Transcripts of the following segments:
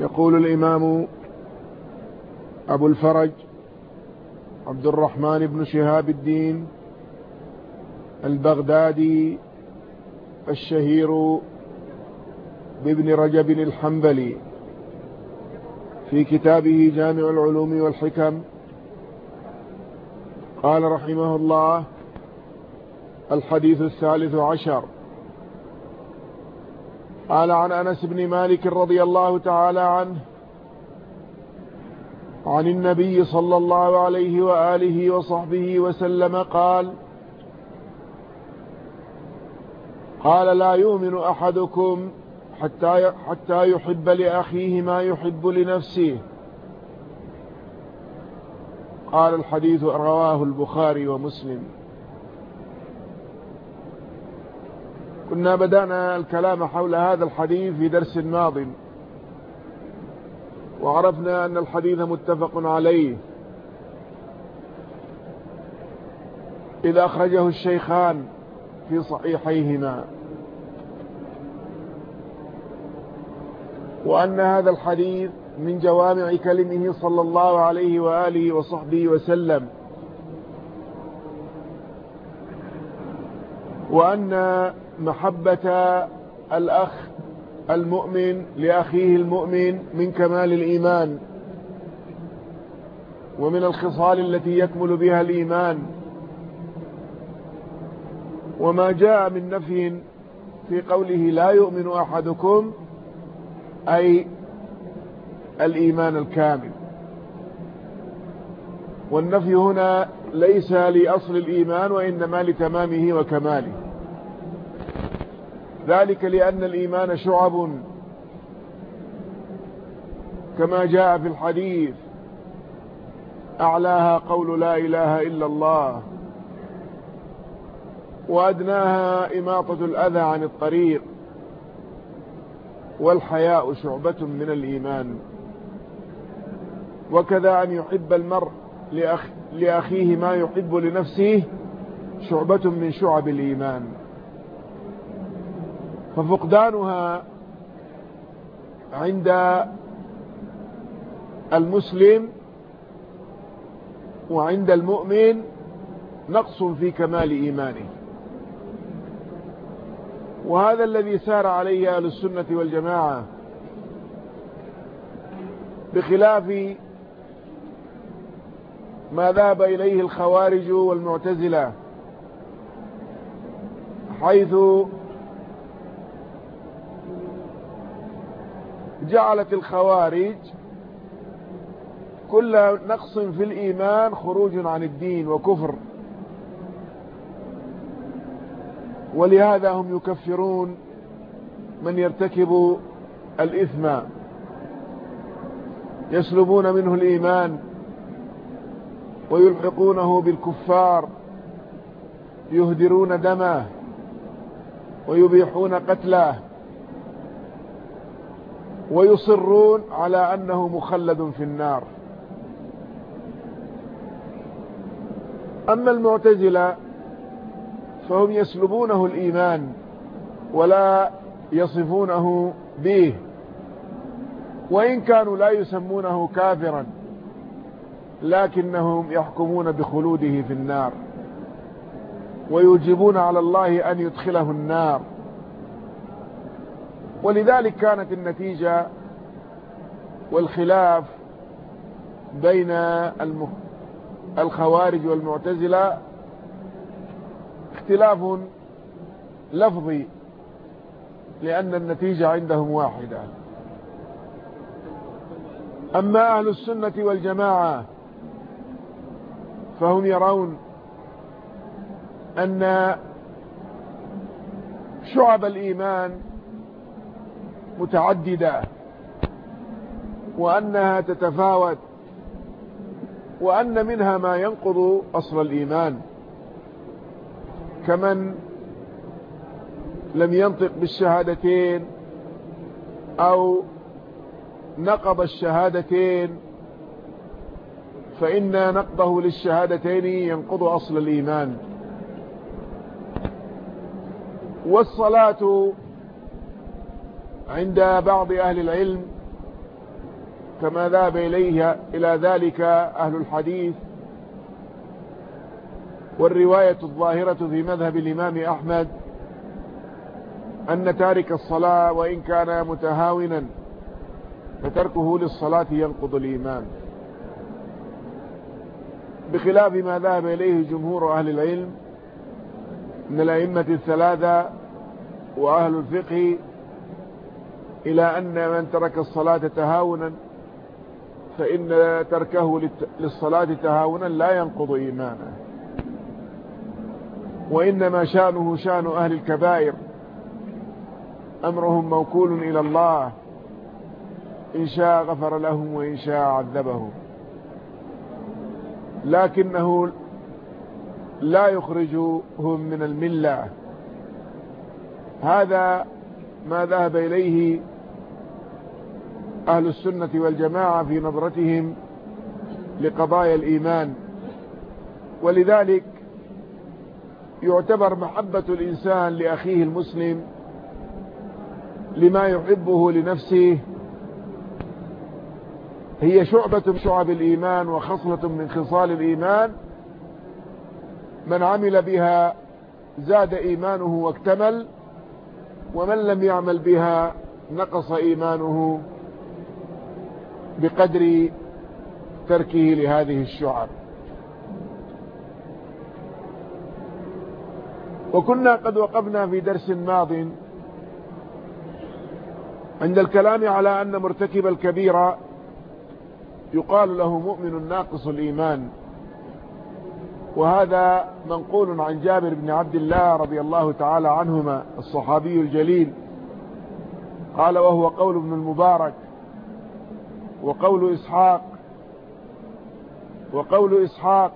يقول الإمام أبو الفرج عبد الرحمن بن شهاب الدين البغدادي الشهير بابن رجب الحنبلي في كتابه جامع العلوم والحكم. قال رحمه الله الحديث الثالث عشر. قال عن أنس بن مالك رضي الله تعالى عنه عن النبي صلى الله عليه وآله وصحبه وسلم قال قال لا يؤمن أحدكم حتى حتى يحب لأخيه ما يحب لنفسه. قال الحديث رواه البخاري ومسلم. كنا بدأنا الكلام حول هذا الحديث في درس ماض. وعرفنا أن الحديث متفق عليه. إذا أخرجه الشيخان في صحيحيهما. وأن هذا الحديث من جوامع كلمه صلى الله عليه وآله وصحبه وسلم. وأن محبة الأخ المؤمن لأخيه المؤمن من كمال الإيمان ومن الخصال التي يكمل بها الإيمان. وما جاء من نفي في قوله لا يؤمن أحدكم أي الإيمان الكامل. والنفي هنا ليس لأصل الإيمان وإنما لتمامه وكماله. ذلك لأن الإيمان شعب. كما جاء في الحديث أعلاها قول لا إله إلا الله وأدناها إماطة الأذى عن الطريق والحياء شعبة من الإيمان. وكذا أن يحب المرء لأخ لأخيه ما يحب لنفسه شعبة من شعب الإيمان. ففقدانها عند المسلم وعند المؤمن نقص في كمال إيمانه. وهذا الذي سار عليه أهل السنة والجماعة بخلاف ما ذهب إليه الخوارج والمعتزلة حيث جعلت الخوارج كل نقص في الإيمان خروج عن الدين وكفر. ولهذا هم يكفرون من يرتكب الإثم يسلبون منه الإيمان. ويلحقونه بالكفار يهدرون دمه ويبيحون قتله ويصرون على أنه مخلد في النار. أما المعتزلة فهم يسلبونه الإيمان ولا يصفونه به وإن كانوا لا يسمونه كافرا. لكنهم يحكمون بخلوده في النار ويوجبون على الله أن يدخله النار. ولذلك كانت النتيجة والخلاف بين الخوارج والمعتزلة اختلاف لفظي لأن النتيجة عندهم واحدة. أما أهل السنة والجماعة فهم يرون أن شعب الإيمان متعددة وأنها تتفاوت وأن منها ما ينقض أصل الإيمان. كمن لم ينطق بالشهادتين أو نقض الشهادتين فإن نقضه للشهادتين ينقض أصل الإيمان. والصلاة عند بعض أهل العلم كما ذهب إليه إلى ذلك أهل الحديث. والرواية الظاهرة في مذهب الإمام أحمد أن تارك الصلاة وإن كان متهاونا فتركه للصلاة ينقض الإيمان. بخلاف ما ذهب إليه جمهور أهل العلم من الأئمة الثلاثة وأهل الفقه إلى أن من ترك الصلاة تهاونا فإن تركه للصلاة تهاونا لا ينقض إيمانه. وإنما شأنه شأن أهل الكبائر. أمرهم موكول إلى الله. إن شاء غفر لهم وإن شاء عذبهم. لكنه لا يخرجهم من الملة. هذا ما ذهب إليه أهل السنة والجماعة في نظرتهم لقضايا الإيمان. ولذلك يعتبر محبة الإنسان لأخيه المسلم لما يحبه لنفسه هي شعبة من شعب الإيمان وخصلة من خصال الإيمان. من عمل بها زاد إيمانه واكتمل ومن لم يعمل بها نقص إيمانه بقدر تركه لهذه الشعب. وكنا قد وقفنا في درس ماض عند الكلام على أن مرتكب الكبيرة يقال له مؤمن ناقص الإيمان. وهذا منقول عن جابر بن عبد الله رضي الله تعالى عنهما الصحابي الجليل. قال وهو قول ابن المبارك وقول إسحاق وقول إسحاق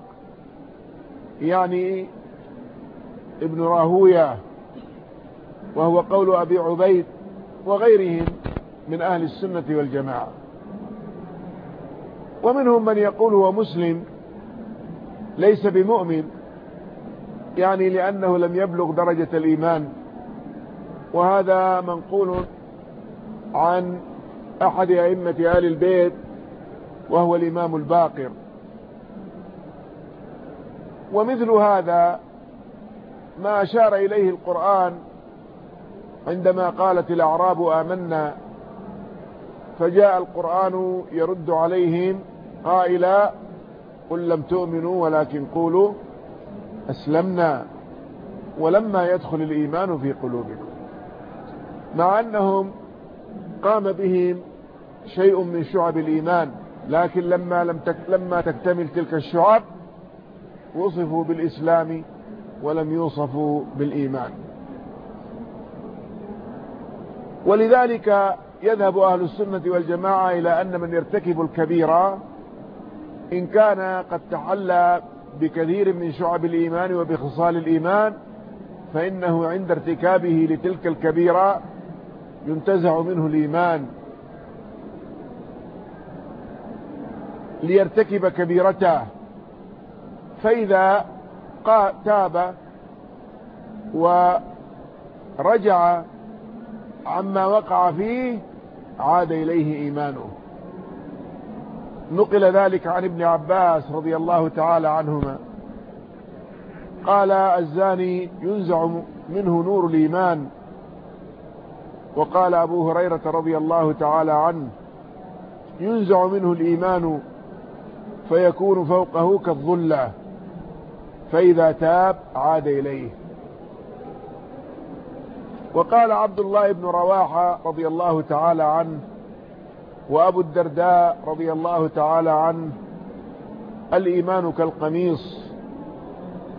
يعني ابن راهوية وهو قول أبي عبيد وغيرهم من أهل السنة والجماعة. ومنهم من يقول هو مسلم ليس بمؤمن يعني لأنه لم يبلغ درجة الإيمان. وهذا منقول عن أحد أئمة آل البيت وهو الإمام الباقر. ومثل هذا ما أشار إليه القرآن عندما قالت الأعراب آمنا فجاء القرآن يرد عليهم قائلا قل لم تؤمنوا ولكن قولوا أسلمنا ولما يدخل الإيمان في قلوبكم. مع أنهم قام بهم شيء من شعب الإيمان لكن لما, لم تك لما تكتمل تلك الشعب وصفوا بالإسلام ولم يوصفوا بالإيمان. ولذلك يذهب أهل السنة والجماعة إلى أن من يرتكب الكبيرة إن كان قد تحلى بكثير من شعب الإيمان وبخصال الإيمان فإنه عند ارتكابه لتلك الكبيرة ينتزع منه الإيمان. ليرتكب كبيرته. فإذا تاب ورجع عما وقع فيه عاد إليه إيمانه. نقل ذلك عن ابن عباس رضي الله تعالى عنهما. قال الزاني ينزع منه نور الإيمان. وقال أبو هريرة رضي الله تعالى عنه ينزع منه الإيمان فيكون فوقه كالظلة. فإذا تاب عاد إليه. وقال عبد الله بن رواحة رضي الله تعالى عنه وأبو الدرداء رضي الله تعالى عنه الإيمان كالقميص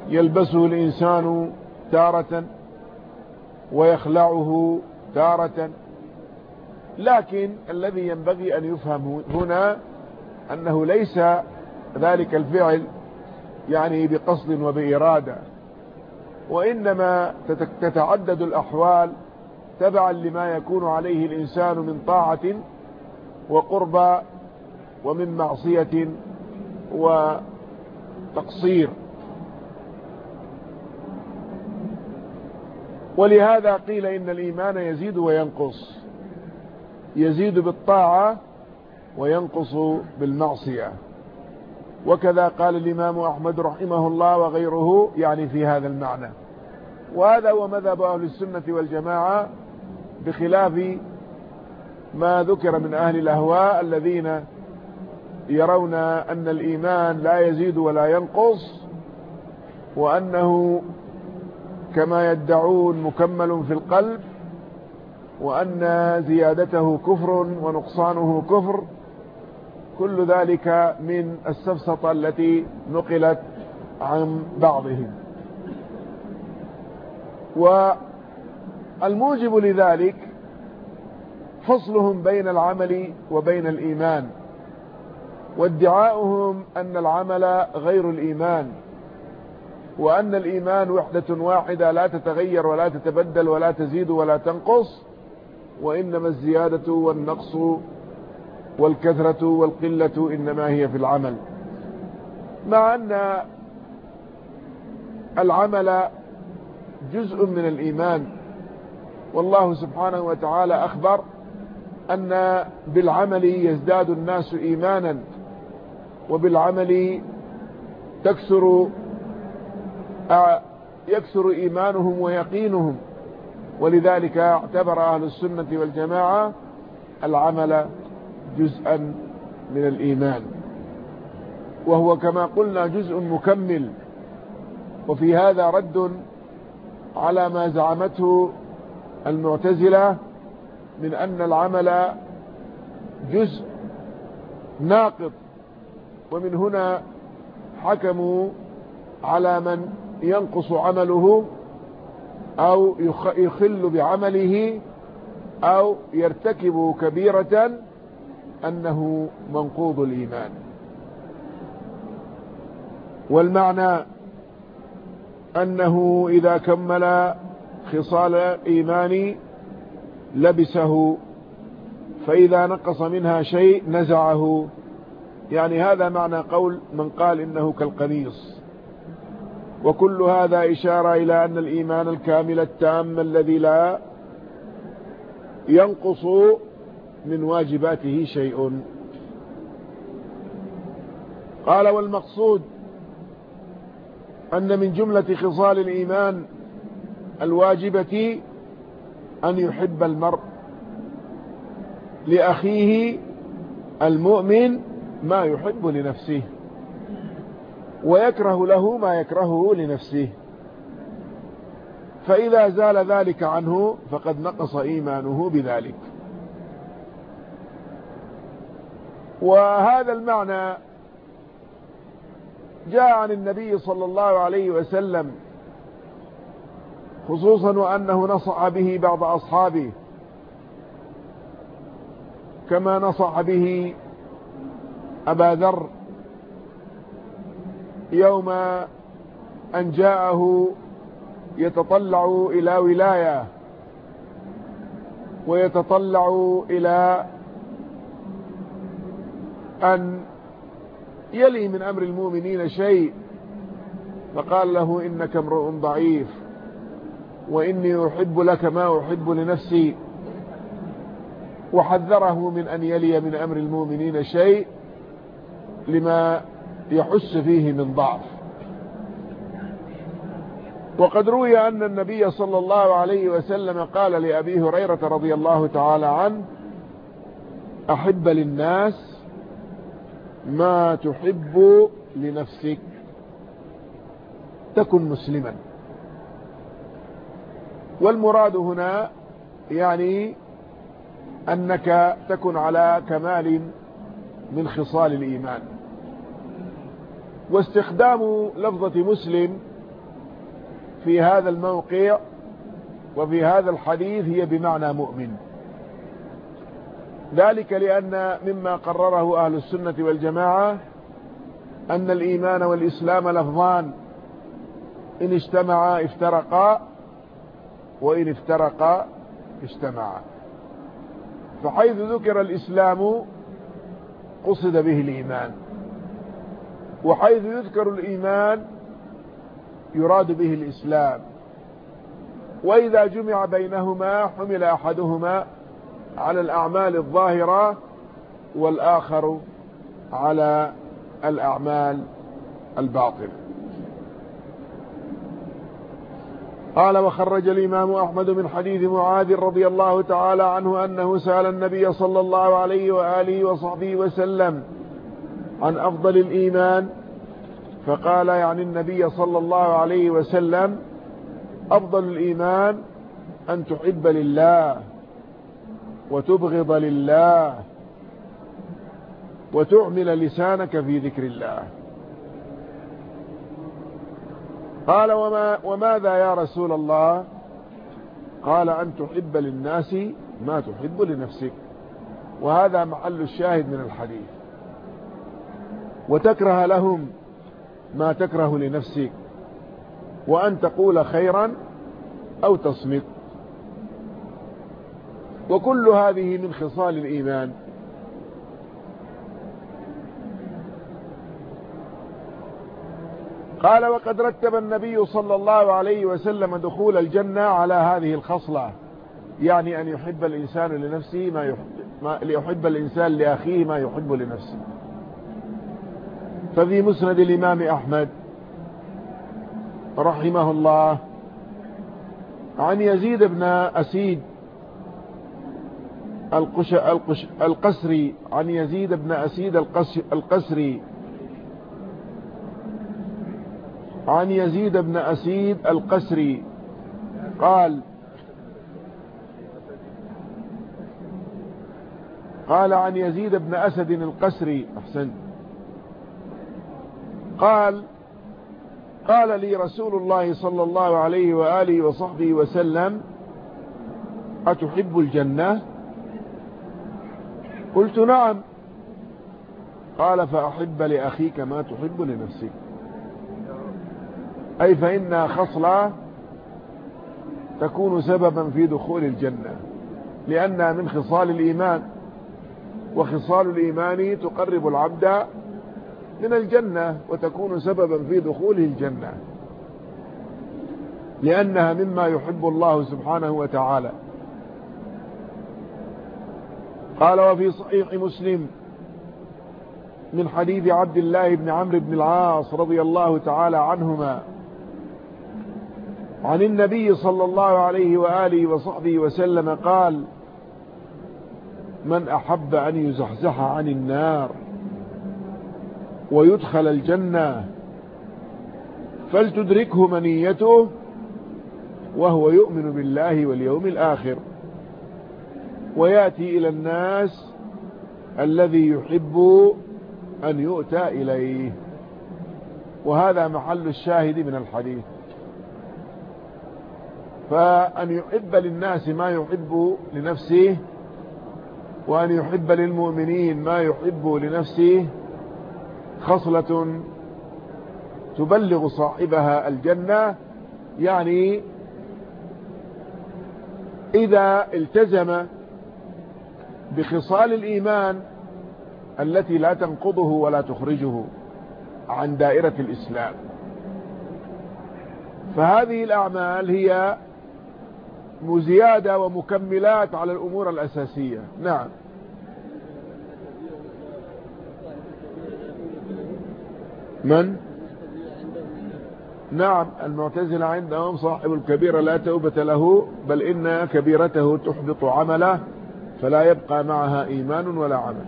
يلبسه الإنسان تارة ويخلعه تارة. لكن الذي ينبغي أن يفهم هنا أنه ليس ذلك الفعل يعني بقصد وبإرادة وإنما تتعدد الأحوال تبعا لما يكون عليه الإنسان من طاعة وقربى ومن معصية وتقصير. ولهذا قيل إن الإيمان يزيد وينقص. يزيد بالطاعة وينقص بالمعصية. وكذا قال الإمام أحمد رحمه الله وغيره يعني في هذا المعنى. وهذا هو مذهب أهل السنة والجماعة بخلاف ما ذكر من أهل الأهواء الذين يرون أن الإيمان لا يزيد ولا ينقص وأنه كما يدعون مكمل في القلب وأن زيادته كفر ونقصانه كفر كل ذلك من السفسطة التي نقلت عن بعضهم. والموجب لذلك فصلهم بين العمل وبين الإيمان. وادعاؤهم أن العمل غير الإيمان وأن الإيمان وحدة واحدة لا تتغير ولا تتبدل ولا تزيد ولا تنقص وإنما الزيادة والنقص والكثرة والقلة إنما هي في العمل. مع أن العمل جزء من الإيمان والله سبحانه وتعالى أخبر أن بالعمل يزداد الناس إيمانا وبالعمل تكثر يكثر إيمانهم ويقينهم. ولذلك اعتبر أهل السنة والجماعة العمل جزءا من الإيمان. وهو كما قلنا جزء مكمل. وفي هذا رد على ما زعمته المعتزلة من أن العمل جزء ناقض ومن هنا حكموا على من ينقص عمله أو يخل بعمله أو يرتكب كبيرة أنه منقوض الإيمان. والمعنى أنه إذا كمل خصال إيمان لبسه فإذا نقص منها شيء نزعه. يعني هذا معنى قول من قال إنه كالقميص. وكل هذا إشارة إلى أن الإيمان الكامل التام الذي لا ينقص من واجباته شيء. قال والمقصود أن من جملة خصال الإيمان الواجبة أن يحب المرء لأخيه المؤمن ما يحب لنفسه ويكره له ما يكرهه لنفسه. فإذا زال ذلك عنه فقد نقص إيمانه بذلك. وهذا المعنى جاء عن النبي صلى الله عليه وسلم خصوصا وأنه نصح به بعض أصحابه كما نصح به أبا ذر يوم أن جاءه يتطلع إلى ولاية ويتطلع إلى أن يلي من أمر المؤمنين شيء فقال له إنك امرؤ ضعيف. وإني أحب لك ما أحب لنفسي. وحذره من أن يلي من أمر المؤمنين شيء لما يحس فيه من ضعف. وقد روي أن النبي صلى الله عليه وسلم قال لأبي هريرة رضي الله تعالى عنه أحب للناس ما تحب لنفسك. تكن مسلما. والمراد هنا يعني أنك تكن على كمال من خصال الإيمان. واستخدام لفظة مسلم في هذا الموقع وفي هذا الحديث هي بمعنى مؤمن. ذلك لأن مما قرره أهل السنة والجماعة أن الإيمان والإسلام لفظان. إن اجتمعا افترقا وإن افترقا اجتمعا فحيث ذكر الإسلام قصد به الإيمان. وحيث يذكر الإيمان يراد به الإسلام. وإذا جمع بينهما حمل أحدهما على الأعمال الظاهرة والآخر على الأعمال الباطلة قال وخرج الإمام أحمد من حديث معاذ رضي الله تعالى عنه أنه سأل النبي صلى الله عليه وآله وصحبه وسلم عن أفضل الإيمان فقال يعني النبي صلى الله عليه وسلم أفضل الإيمان أن تحب لله وتبغض لله وتعمل لسانك في ذكر الله. قال وما وماذا يا رسول الله؟ قال أن تحب للناس ما تحب لنفسك. وهذا محل الشاهد من الحديث. وتكره لهم ما تكره لنفسك. وأن تقول خيرا أو تصمت. وكل هذه من خصال الإيمان. قال وقد رتب النبي صلى الله عليه وسلم دخول الجنة على هذه الخصلة يعني أن يحب الإنسان لنفسه ما يحب, ما ليحب الإنسان لأخيه ما يحب لنفسه. ففي مسند الإمام أحمد رحمه الله عن يزيد بن أسيد القش القش القسري عن يزيد بن أسيد القسري عن يزيد بن أسيد القسري. قال قال عن يزيد بن أسد القسري أحسن. قال قال لي رسول الله صلى الله عليه وآله وصحبه وسلم أتحب الجنة؟ قلت نعم. قال فأحب لأخيك ما تحب لنفسك. أي فإنها خصلة تكون سببا في دخول الجنة لأنها من خصال الإيمان وخصال الإيمان تقرب العبد من الجنة وتكون سببا في دخوله الجنة لأنها مما يحب الله سبحانه وتعالى. قال وفي صحيح مسلم من حديث عبد الله بن عمرو بن العاص رضي الله تعالى عنهما عن النبي صلى الله عليه وآله وصحبه وسلم قال من أحب أن يزحزح عن النار ويدخل الجنة فلتدركه منيته وهو يؤمن بالله واليوم الآخر. ويأتي إلى الناس الذي يحب أن يؤتى إليه. وهذا محل الشاهد من الحديث. فأن يحب للناس ما يحب لنفسه وأن يحب للمؤمنين ما يحب لنفسه خصلة تبلغ صاحبها الجنة. يعني إذا التزم بخصال الإيمان التي لا تنقضه ولا تخرجه عن دائرة الإسلام. فهذه الأعمال هي مزيادة ومكملات على الأمور الأساسية. نعم. من؟ نعم المعتزلة عندهم صاحب الكبيرة لا توبة له بل إن كبيرته تحبط عمله فلا يبقى معها إيمان ولا عمل.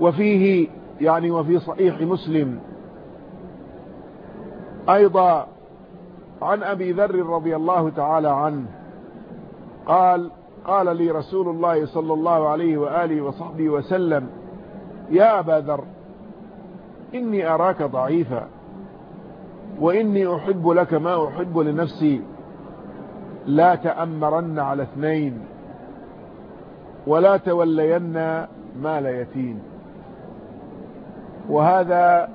وفيه يعني وفي صحيح مسلم أيضا عن أبي ذر رضي الله تعالى عنه قال قال لي رسول الله صلى الله عليه وآله وصحبه وسلم يا أبا ذر إني أراك ضعيفا وإني أحب لك ما أحب لنفسي لا تأمرن على اثنين ولا تولين مال يتيم. وهذا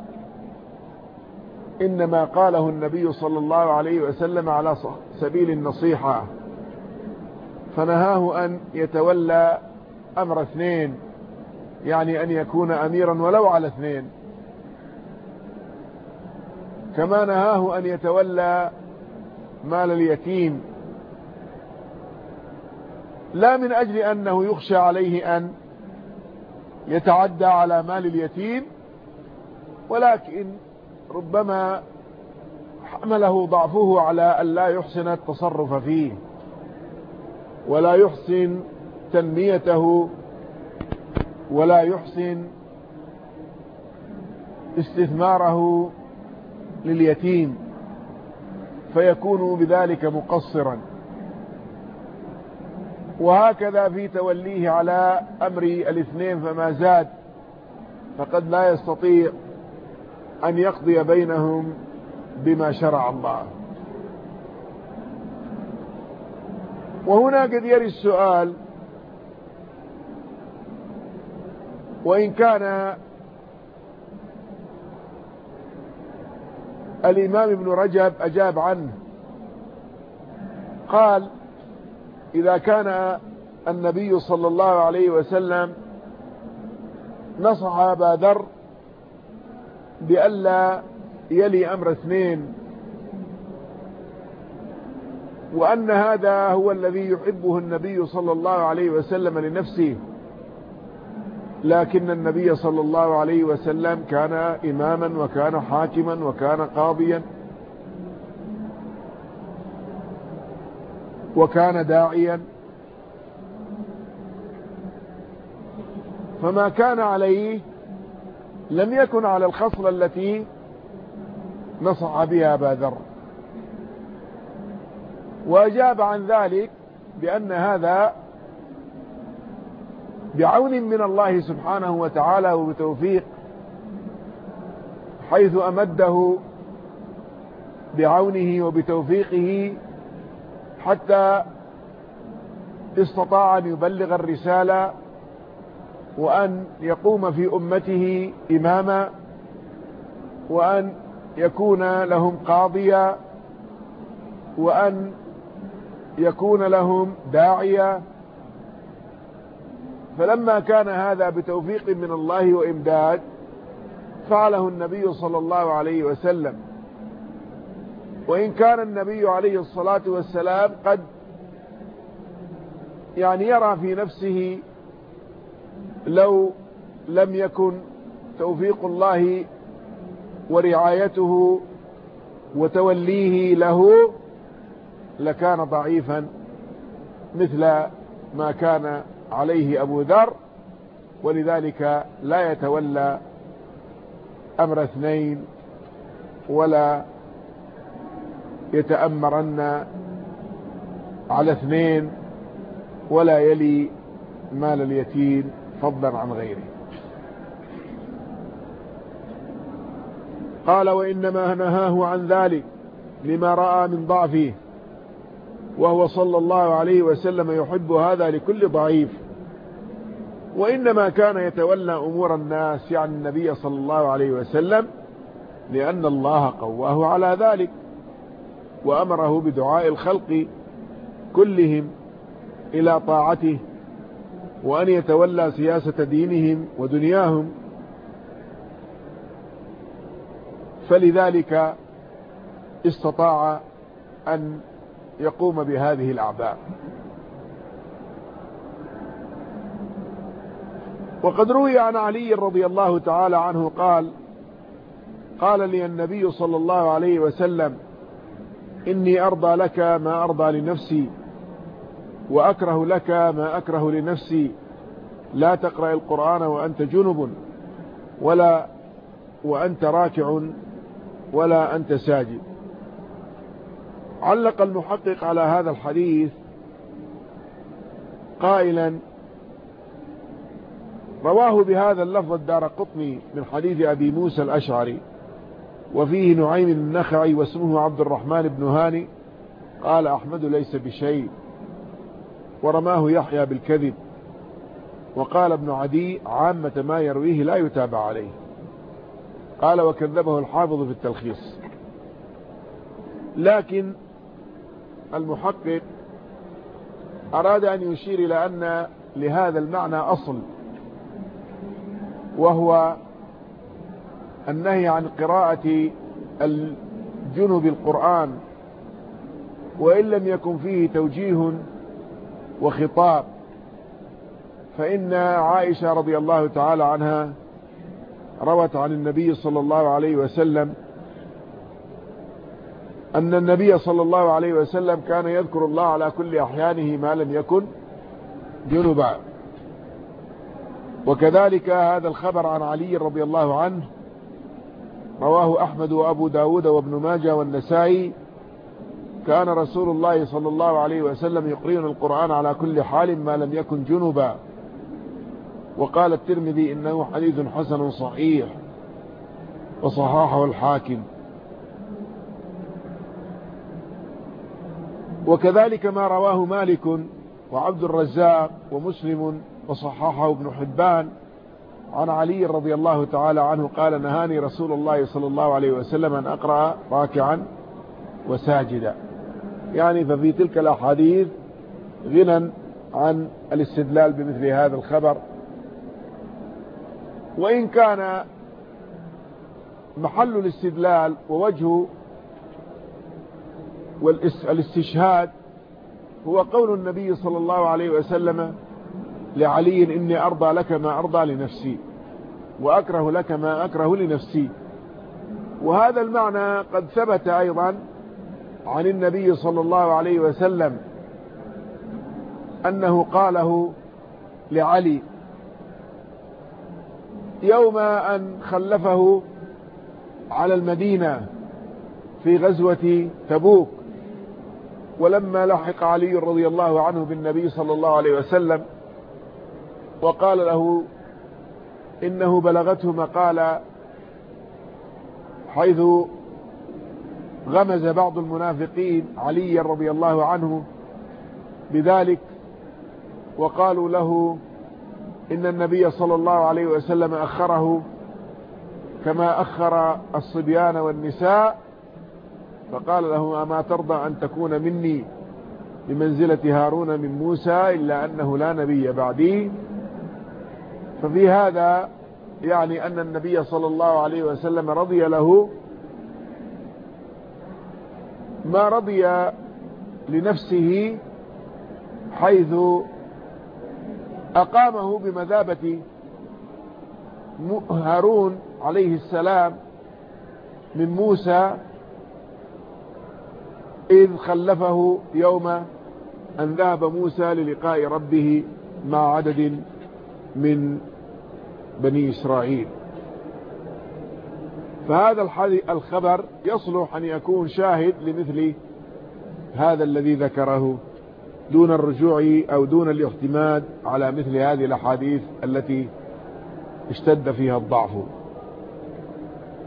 إنما قاله النبي صلى الله عليه وسلم على سبيل النصيحة. فنهاه أن يتولى أمر اثنين يعني أن يكون أميرا ولو على اثنين. كما نهاه أن يتولى مال اليتيم. لا من أجل أنه يخشى عليه أن يتعدى على مال اليتيم ولكن ربما حمله ضعفه على أن لا يحسن التصرف فيه ولا يحسن تنميته ولا يحسن استثماره لليتيم فيكون بذلك مقصرا. وهكذا في توليه على أمر الاثنين فما زاد فقد لا يستطيع أن يقضي بينهم بما شرع الله. وهنا قد يري السؤال وإن كان الإمام ابن رجب أجاب عنه. قال إذا كان النبي صلى الله عليه وسلم نصح أبا ذر بألا يلي أمر اثنين وأن هذا هو الذي يحبه النبي صلى الله عليه وسلم لنفسه لكن النبي صلى الله عليه وسلم كان إماما وكان حاكما وكان قاضيا وكان داعيا. فما كان عليه لم يكن على الخصلة التي نصح بها أبا ذر. وأجاب عن ذلك بأن هذا بعون من الله سبحانه وتعالى وبتوفيق حيث أمده بعونه وبتوفيقه حتى استطاع أن يبلغ الرسالة وأن يقوم في أمته إماما وأن يكون لهم قاضيا وأن يكون لهم داعيا. فلما كان هذا بتوفيق من الله وإمداد فعله النبي صلى الله عليه وسلم. وإن كان النبي عليه الصلاة والسلام قد يعني يرى في نفسه لو لم يكن توفيق الله ورعايته وتوليه له لكان ضعيفا مثل ما كان عليه أبو ذر ولذلك لا يتولى أمر اثنين ولا يتأمرن على اثنين ولا يلي مال اليتيم. فضلا عن غيره. قال وإنما نهاه عن ذلك لما رأى من ضعفه وهو صلى الله عليه وسلم يحب هذا لكل ضعيف. وإنما كان يتولى أمور الناس يعني النبي صلى الله عليه وسلم لأن الله قواه على ذلك وأمره بدعاء الخلق كلهم إلى طاعته وأن يتولى سياسة دينهم ودنياهم. فلذلك استطاع أن يقوم بهذه الأعباء وقد روي عن علي رضي الله تعالى عنه قال قال لي النبي صلى الله عليه وسلم إني أرضى لك ما أرضى لنفسي. وأكره لك ما أكره لنفسي. لا تقرأ القرآن وأنت جنب ولا وأنت راكع ولا أنت ساجد. علق المحقق على هذا الحديث قائلا رواه بهذا اللفظ الدار قطني من حديث أبي موسى الأشعري وفيه نعيم النخعي واسمه عبد الرحمن بن هاني. قال أحمد ليس بشيء. ورماه يحيى بالكذب. وقال ابن عدي عامة ما يرويه لا يتابع عليه. قال وكذبه الحافظ في التلخيص. لكن المحقق أراد أن يشير إلى أن لهذا المعنى أصل وهو النهي عن قراءة الجنب القرآن وإن لم يكن فيه توجيه وخطاب. فإن عائشة رضي الله تعالى عنها روت عن النبي صلى الله عليه وسلم أن النبي صلى الله عليه وسلم كان يذكر الله على كل أحيانه ما لم يكن جنبا. وكذلك هذا الخبر عن علي رضي الله عنه رواه أحمد وأبو داود وابن ماجه والنسائي كان رسول الله صلى الله عليه وسلم يقرئنا القرآن على كل حال ما لم يكن جنبا. وقال الترمذي إنه حديث حسن صحيح وصحاحه الحاكم. وكذلك ما رواه مالك وعبد الرزاق ومسلم وصححه ابن حبان عن علي رضي الله تعالى عنه قال نهاني رسول الله صلى الله عليه وسلم أن أقرأ راكعا وساجدا. يعني ففي تلك الأحاديث غنى عن الاستدلال بمثل هذا الخبر. وإن كان محل الاستدلال ووجه والاستشهاد هو قول النبي صلى الله عليه وسلم لعلي إني أرضى لك ما أرضى لنفسي وأكره لك ما أكره لنفسي. وهذا المعنى قد ثبت أيضا عن النبي صلى الله عليه وسلم أنه قاله لعلي يوم أن خلفه على المدينة في غزوة تبوك ولما لحق علي رضي الله عنه بالنبي صلى الله عليه وسلم وقال له إنه بلغته مقالة حيث غمز بعض المنافقين علي رضي الله عنه بذلك وقالوا له إن النبي صلى الله عليه وسلم أخره كما أخر الصبيان والنساء فقال له أما ترضى أن تكون مني بمنزلة هارون من موسى إلا أنه لا نبي بعدي؟ ففي هذا يعني أن النبي صلى الله عليه وسلم رضي له ما رضي لنفسه حيث أقامه بمذابة هارون عليه السلام من موسى إذ خلفه يوم أن ذهب موسى للقاء ربه مع عدد من بني إسرائيل. فهذا الخبر يصلح أن يكون شاهد لمثل هذا الذي ذكره دون الرجوع أو دون الاعتماد على مثل هذه الأحاديث التي اشتد فيها الضعف.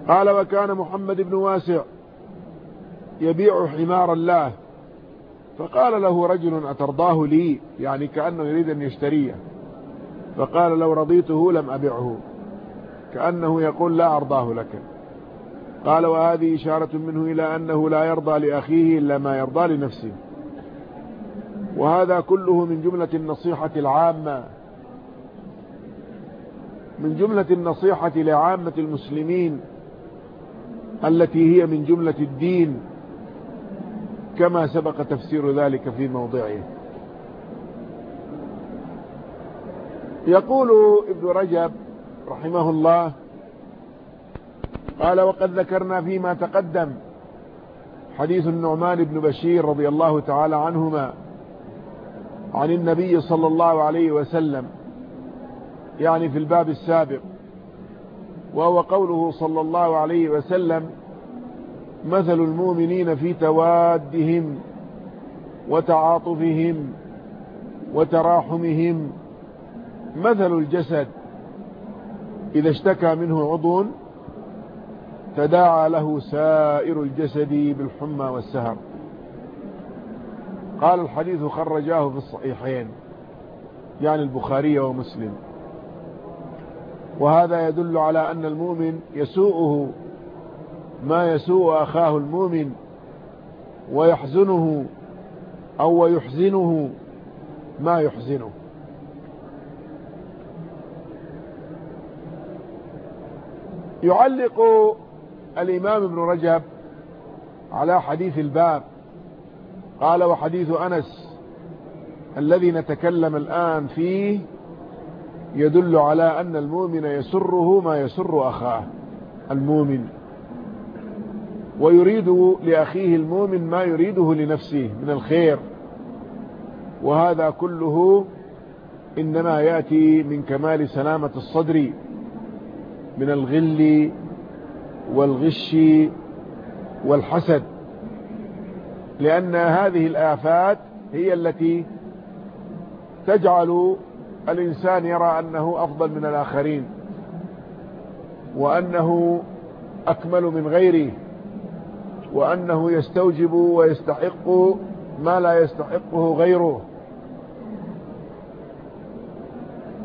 قال وكان محمد بن واسع يبيع حمار الله. فقال له رجل أترضاه لي؟ يعني كأنه يريد أن يشتريه. فقال لو رضيته لم أبعه. كأنه يقول لا أرضاه لك. قال وهذه إشارة منه إلى أنه لا يرضى لأخيه إلا ما يرضى لنفسه. وهذا كله من جملة النصيحة العامة. من جملة النصيحة لعامة المسلمين التي هي من جملة الدين كما سبق تفسير ذلك في موضعه. يقول ابن رجب رحمه الله قال وقد ذكرنا فيما تقدم حديث النعمان بن بشير رضي الله تعالى عنهما عن النبي صلى الله عليه وسلم يعني في الباب السابق وهو قوله صلى الله عليه وسلم مثل المؤمنين في توادهم وتعاطفهم وتراحمهم مثل الجسد إذا اشتكى منه عضو تداعى له سائر الجسد بالحمى والسهر. قال الحديث خرجاه في الصحيحين يعني البخاري ومسلم. وهذا يدل على أن المؤمن يسوءه ما يسوء أخاه المؤمن ويحزنه أو يحزنه ما يحزنه. يعلق الإمام ابن رجب على حديث الباب. قال وحديث أنس الذي نتكلم الآن فيه يدل على أن المؤمن يسره ما يسر أخاه المؤمن. ويريد لأخيه المؤمن ما يريده لنفسه من الخير. وهذا كله إنما يأتي من كمال سلامة الصدر من الغل والغش والحسد لأن هذه الآفات هي التي تجعل الإنسان يرى أنه أفضل من الآخرين وأنه أكمل من غيره وأنه يستوجب ويستحق ما لا يستحقه غيره.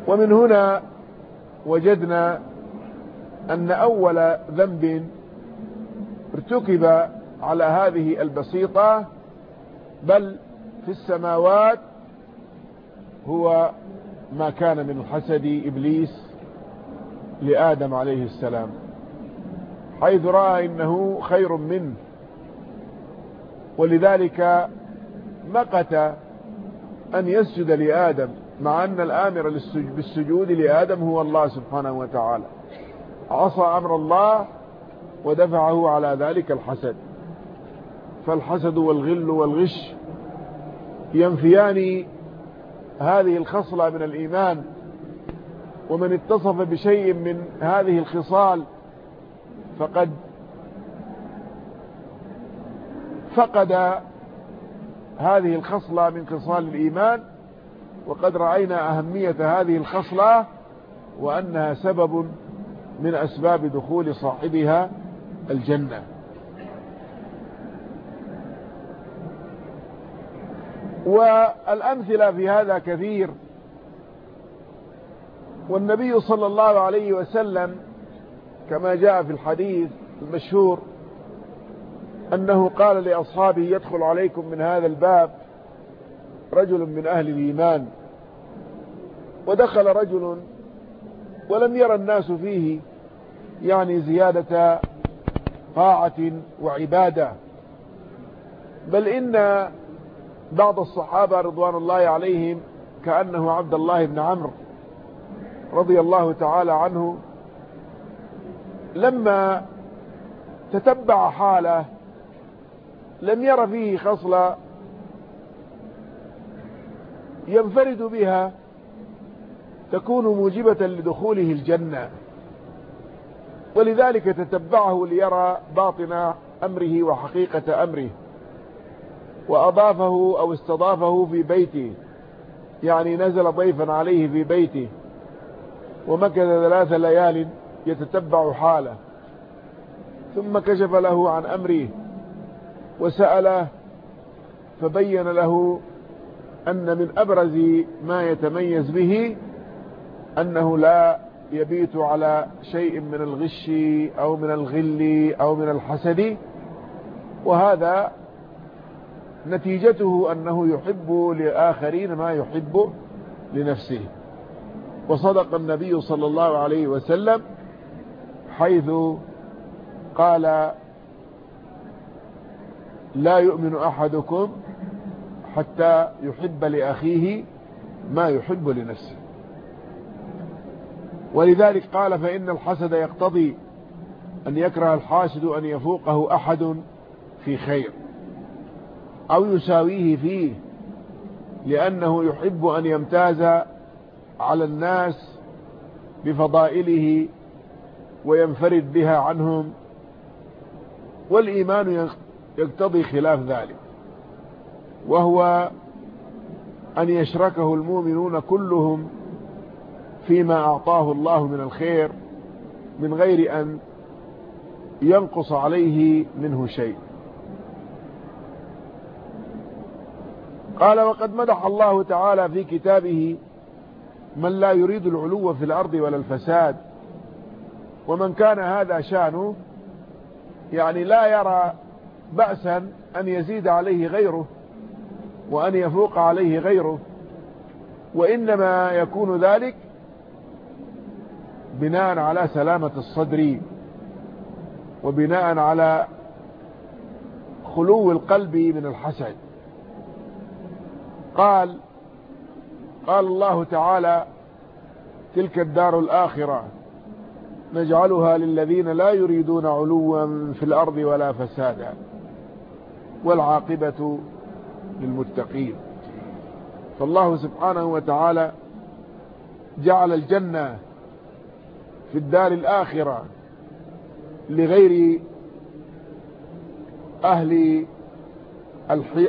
ومن هنا وجدنا أن أول ذنب ارتكب على هذه البسيطة بل في السماوات هو ما كان من حسد إبليس لآدم عليه السلام حيث رأى إنه خير منه ولذلك مقت أن يسجد لآدم مع أن الآمر بالسجود لآدم هو الله سبحانه وتعالى. عصى أمر الله ودفعه على ذلك الحسد. فالحسد والغل والغش ينفيان هذه الخصلة من الإيمان ومن اتصف بشيء من هذه الخصال فقد فقد هذه الخصلة من خصال الإيمان وقد رأينا أهمية هذه الخصلة وأنها سبب من أسباب دخول صاحبها الجنة. والأمثلة في هذا كثير. والنبي صلى الله عليه وسلم كما جاء في الحديث المشهور أنه قال لأصحابه يدخل عليكم من هذا الباب رجل من أهل الإيمان. ودخل رجل ولم يرى الناس فيه يعني زيادة طاعة وعبادة. بل إن بعض الصحابة رضوان الله عليهم كأنه عبد الله بن عمرو رضي الله تعالى عنه لما تتبع حاله لم ير فيه خصلة ينفرد بها تكون موجبة لدخوله الجنة. ولذلك تتبعه ليرى باطن أمره وحقيقة أمره وأضافه أو استضافه في بيته يعني نزل ضيفا عليه في بيته ومكث ثلاث ليال يتتبع حاله ثم كشف له عن أمره وسأله فبين له أن من أبرز ما يتميز به أنه لا يبيت على شيء من الغش أو من الغل أو من الحسد وهذا نتيجته أنه يحب لآخرين ما يحب لنفسه. وصدق النبي صلى الله عليه وسلم حيث قال لا يؤمن أحدكم حتى يحب لأخيه ما يحب لنفسه. ولذلك قال فإن الحسد يقتضي أن يكره الحاسد أن يفوقه أحد في خير أو يساويه فيه لأنه يحب أن يمتاز على الناس بفضائله وينفرد بها عنهم والإيمان يقتضي خلاف ذلك وهو أن يشركه المؤمنون كلهم فيما أعطاه الله من الخير من غير أن ينقص عليه منه شيء. قال وقد مدح الله تعالى في كتابه من لا يريد العلو في الأرض ولا الفساد ومن كان هذا شأنه يعني لا يرى بأسا أن يزيد عليه غيره وأن يفوق عليه غيره وإنما يكون ذلك بناء على سلامة الصدر وبناء على خلو القلب من الحسد. قال قال الله تعالى تلك الدار الآخرة نجعلها للذين لا يريدون علوا في الأرض ولا فسادا والعاقبة للمتقين. فالله سبحانه وتعالى جعل الجنة في الدار الآخرة لغير أهل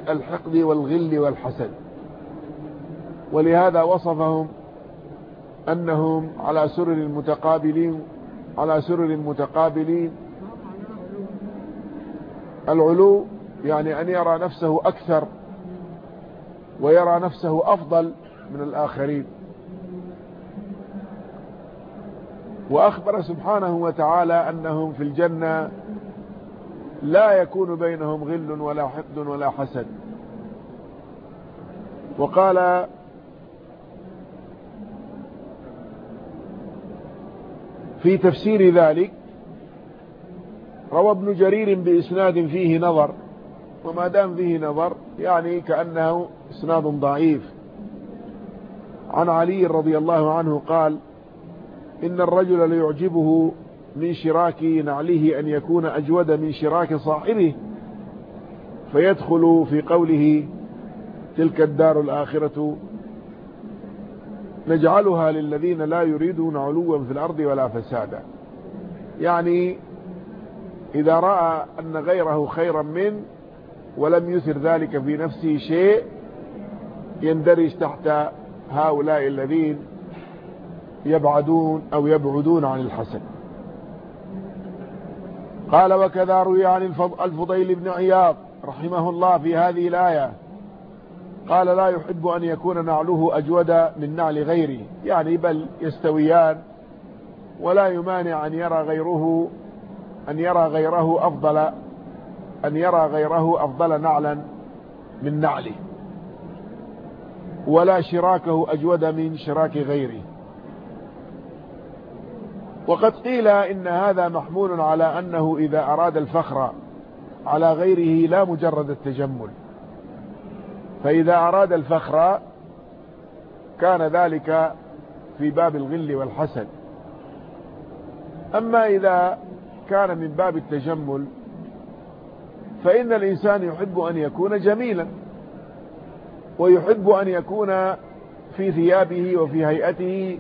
الحقد والغل والحسد. ولهذا وصفهم أنهم على سرر متقابلين على سرر متقابلين. العلو يعني أن يرى نفسه أكثر ويرى نفسه أفضل من الآخرين. وأخبر سبحانه وتعالى أنهم في الجنة لا يكون بينهم غل ولا حقد ولا حسد. وقال في تفسير ذلك روى ابن جرير بإسناد فيه نظر وما دام فيه نظر يعني كأنه إسناد ضعيف. عن علي رضي الله عنه قال إن الرجل ليعجبه من شراك نعله أن يكون أجود من شراك صاحبه فيدخل في قوله تلك الدار الآخرة. نجعلها للذين لا يريدون علوا في الأرض ولا فسادا. يعني إذا رأى أن غيره خيرا من ولم يثر ذلك في نفسه شيء يندرج تحت هؤلاء الذين يبعدون أو يبعدون عن الحسن. قال وكذا روي عن الفضيل بن عياض رحمه الله في هذه الآية. قال لا يحب أن يكون نعله أجود من نعل غيره. يعني بل يستويان. ولا يمانع أن يرى غيره أن يرى غيره أفضل أن يرى غيره أفضل نعلا من نعله. ولا شراكه أجود من شراك غيره. وقد قيل إن هذا محمول على أنه إذا أراد الفخر على غيره لا مجرد التجمل. فإذا أراد الفخر كان ذلك في باب الغل والحسد. أما إذا كان من باب التجمل فإن الإنسان يحب أن يكون جميلا ويحب أن يكون في ثيابه وفي هيئته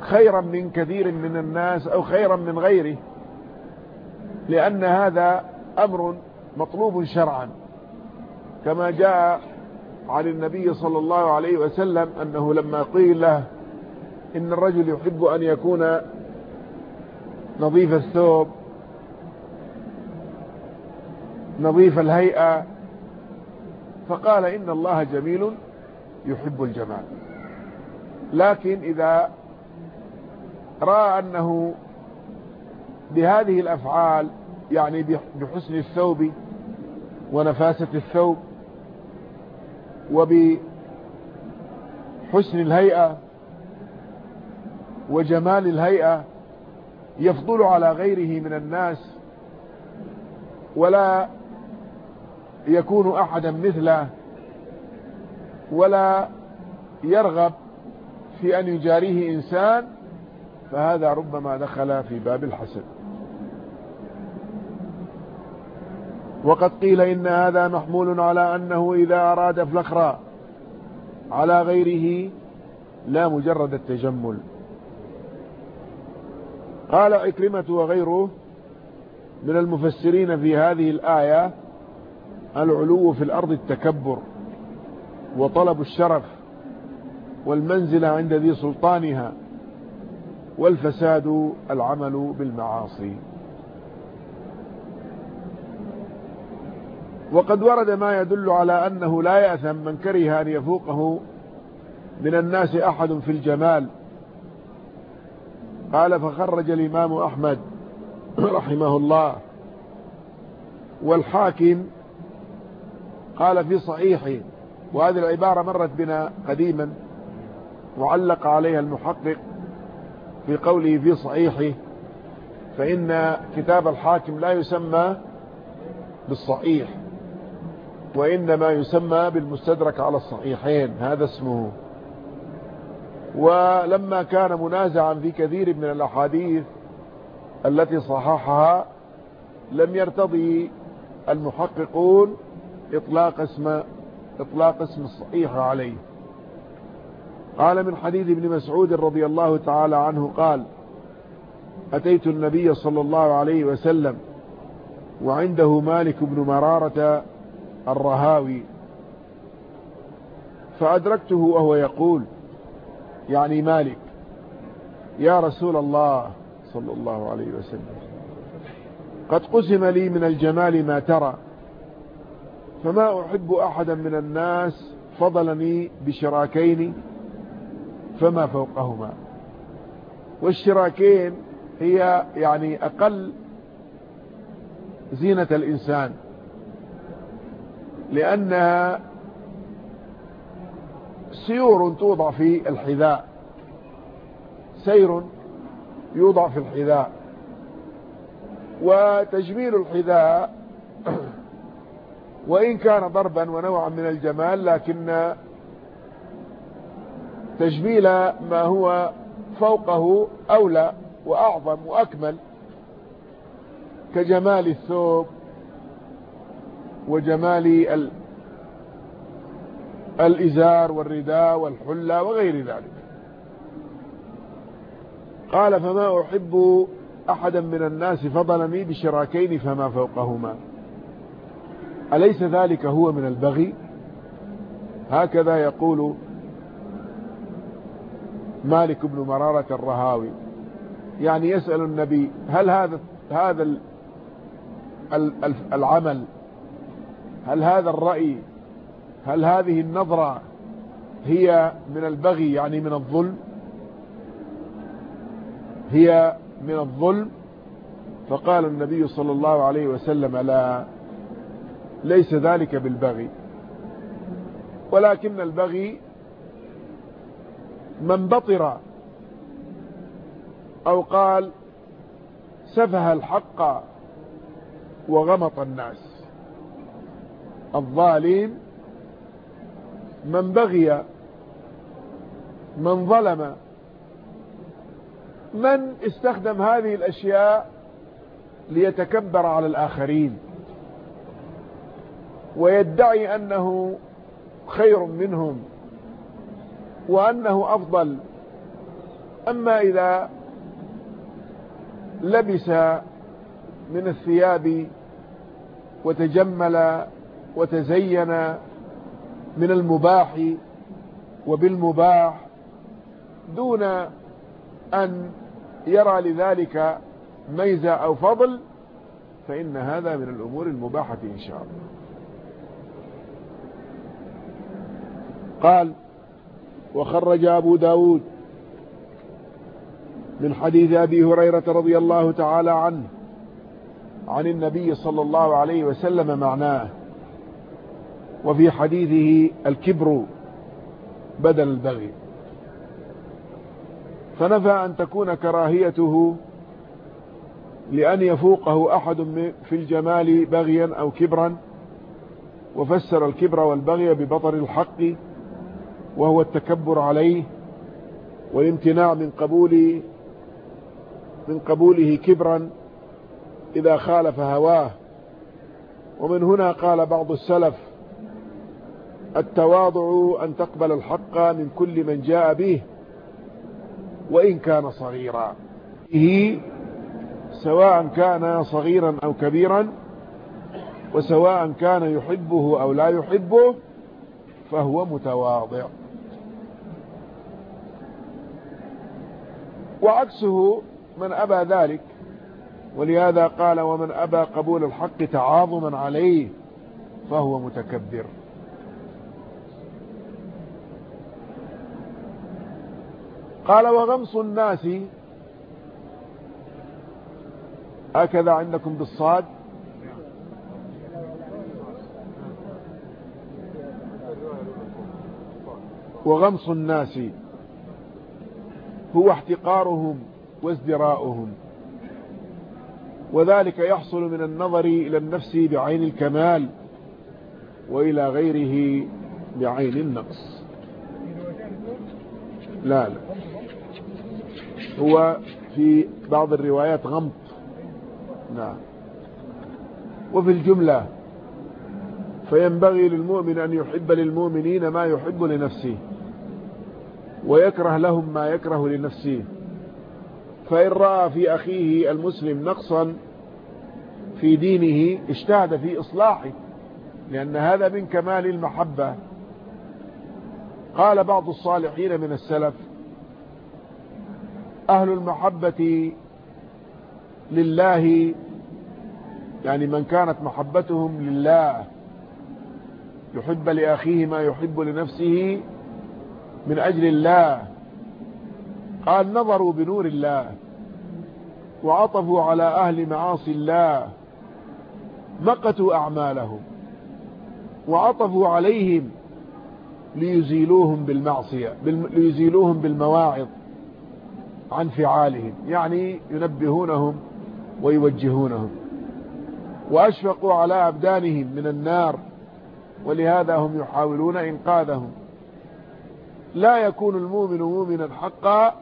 خيرا من كثير من الناس أو خيرا من غيره لأن هذا أمر مطلوب شرعا. كما جاء عن النبي صلى الله عليه وسلم أنه لما قيل له إن الرجل يحب أن يكون نظيف الثوب نظيف الهيئة فقال إن الله جميل يحب الجمال. لكن إذا رأى أنه بهذه الأفعال يعني بحسن الثوب ونفاسة الثوب وبحسن الهيئة وجمال الهيئة يفضل على غيره من الناس ولا يكون أحدا مثله ولا يرغب في أن يجاريه إنسان فهذا ربما دخل في باب الحسد. وقد قيل إن هذا محمول على أنه إذا أراد فلخرا على غيره لا مجرد التجمل. قال عكرمة وغيره من المفسرين في هذه الآية العلو في الأرض التكبر وطلب الشرف والمنزلة عند ذي سلطانها. والفساد العمل بالمعاصي. وقد ورد ما يدل على أنه لا يأثم من كره أن يفوقه من الناس أحد في الجمال. قال فخرج الإمام أحمد رحمه الله والحاكم قال في صحيحه وهذه العبارة مرت بنا قديما وعلق عليها المحقق في قوله في صحيحه فإن كتاب الحاكم لا يسمى بالصحيح وإنما يسمى بالمستدرك على الصحيحين هذا اسمه. ولما كان منازعا في كثير من الأحاديث التي صححها لم يرتضي المحققون إطلاق اسم إطلاق اسم الصحيح عليه. قال من حديث ابن مسعود رضي الله تعالى عنه قال أتيت النبي صلى الله عليه وسلم وعنده مالك بن مرارة الرهاوي فأدركته وهو يقول يعني مالك يا رسول الله صلى الله عليه وسلم قد قسم لي من الجمال ما ترى فما أحب أحدا من الناس فضلني بشراكين فما فوقهما. والشراكين هي يعني أقل زينة الإنسان لأنها سيور توضع في الحذاء سير يوضع في الحذاء. وتجميل الحذاء وإن كان ضربا ونوعا من الجمال لكن تجميل ما هو فوقه أولى وأعظم وأكمل كجمال الثوب وجمال ال... الإزار والرداء والحلة وغير ذلك. قال فما أحب أحدا من الناس فضلني بشراكين فما فوقهما. أليس ذلك هو من البغي؟ هكذا يقول مالك بن مرارة الرهاوي. يعني يسأل النبي هل هذا هذا العمل؟ هل هذا الرأي؟ هل هذه النظرة هي من البغي يعني من الظلم؟ هي من الظلم؟ فقال النبي صلى الله عليه وسلم لا ليس ذلك بالبغي. ولكن البغي من بطر أو قال سفه الحق وغمط الناس. الظالم من بغي من ظلم. من استخدم هذه الأشياء ليتكبر على الآخرين؟ ويدعي أنه خير منهم. وأنه أفضل. أما إذا لبس من الثياب وتجمل وتزين من المباح وبالمباح دون أن يرى لذلك ميزة أو فضل فإن هذا من الأمور المباحة إن شاء الله. قال وخرج أبو داود من حديث أبي هريرة رضي الله تعالى عنه عن النبي صلى الله عليه وسلم معناه وفي حديثه الكبر بدل البغي. فنفى أن تكون كراهيته لأن يفوقه أحد في الجمال بغيا أو كبرا وفسر الكبر والبغي ببطر الحق وهو التكبر عليه والامتناع من قبول من قبوله كبرا إذا خالف هواه. ومن هنا قال بعض السلف التواضع أن تقبل الحق من كل من جاء به وإن كان صغيرا. به سواء كان صغيرا أو كبيرا وسواء كان يحبه أو لا يحبه فهو متواضع. وعكسه من أبى ذلك ولهذا قال ومن أبى قبول الحق تعاظما عليه فهو متكبر. قال وغمص الناس هكذا عندكم بالصاد وغمص الناس هو احتقارهم وازدراؤهم. وذلك يحصل من النظر إلى النفس بعين الكمال وإلى غيره بعين النقص. لا لا. هو في بعض الروايات غمط. نعم وفي الجملة فينبغي للمؤمن أن يحب للمؤمنين ما يحب لنفسه. ويكره لهم ما يكره لنفسه. فإن رأى في أخيه المسلم نقصا في دينه اجتهد في إصلاحه لأن هذا من كمال المحبة. قال بعض الصالحين من السلف أهل المحبة لله يعني من كانت محبتهم لله يحب لأخيه ما يحب لنفسه من أجل الله. قال نظروا بنور الله وعطفوا على أهل معاصي الله. مقتوا أعمالهم وعطفوا عليهم ليزيلوهم بالمعصية ليزيلوهم بالمواعظ عن فعالهم. يعني ينبهونهم ويوجهونهم. وأشفقوا على أبدانهم من النار. ولهذا هم يحاولون إنقاذهم. لا يكون المؤمن مؤمنا حقا